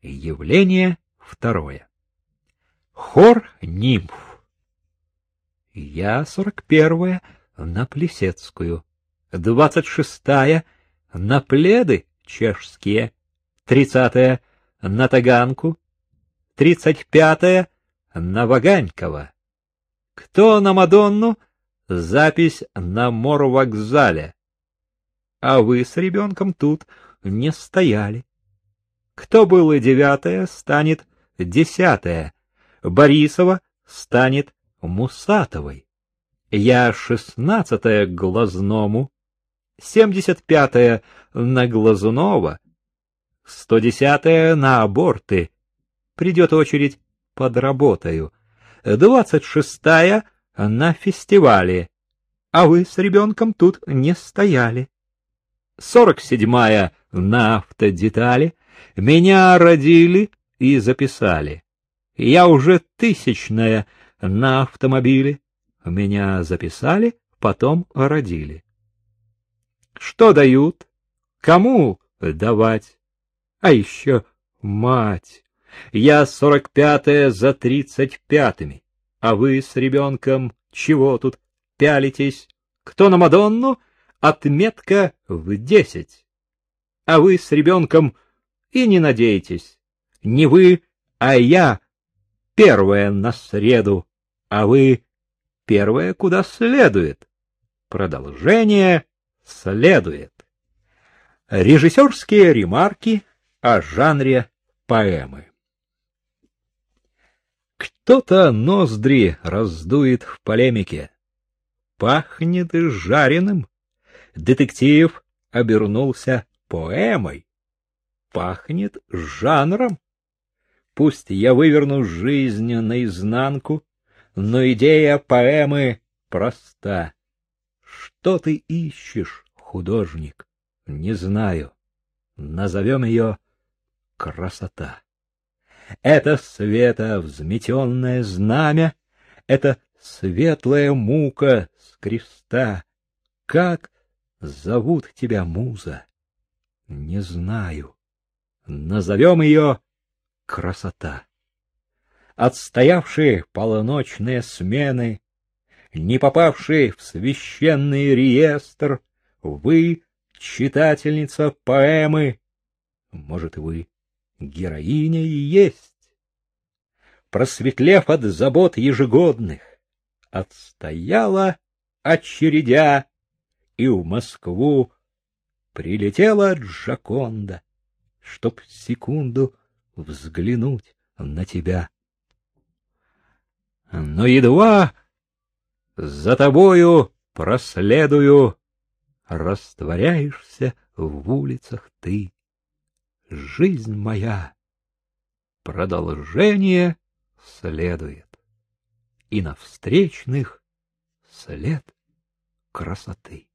Явление второе. Хор нимф. Я сорок первая на Плесецкую, двадцать шестая на пледы чешские, тридцатая на Таганку, тридцать пятая на Ваганькова. Кто на Мадонну? Запись на морвокзале. А вы с ребенком тут не стояли. Кто было девятое, станет десятое. Борисова станет Мусатовой. Я шестнадцатое к глазному, семьдесят пятое на Глазунова, сто десятое на аборты. Придет очередь, подработаю. Двадцать шестая на фестивале, а вы с ребенком тут не стояли. Сорок седьмая на автодетали, меня родили и записали. Я уже тысячная на автомобиле, меня записали, потом родили. Что дают? Кому давать? А еще мать. Я сорок пятая за тридцать пятыми. А вы с ребенком чего тут пялитесь? Кто на Мадонну? Отметка в десять. А вы с ребенком и не надейтесь. Не вы, а я первая на среду, а вы первая куда следует. Продолжение следует. Режиссерские ремарки о жанре поэмы. Кто-то ноздри раздует в полемике. Пахнет жареным. Детектив обернулся поэмой. Пахнет жанром. Пусть я выверну жизнь наизнанку, но идея поэмы проста. Что ты ищешь, художник? Не знаю. Назовем ее красота. Это света взметенное знамя, это светлая мука с креста. Как зовут тебя, муза? Не знаю. Назовем ее красота. Отстоявшие полуночные смены, не попавшие в священный реестр, вы, читательница поэмы, может, вы героиня и есть. Просветлев от забот ежегодных, отстояла очередя, и в Москву прилетела Джаконда, чтоб секунду взглянуть на тебя. Но едва за тобою проследую, растворяешься в улицах ты жизнь моя. Продолжение следует, и на встречных след красоты.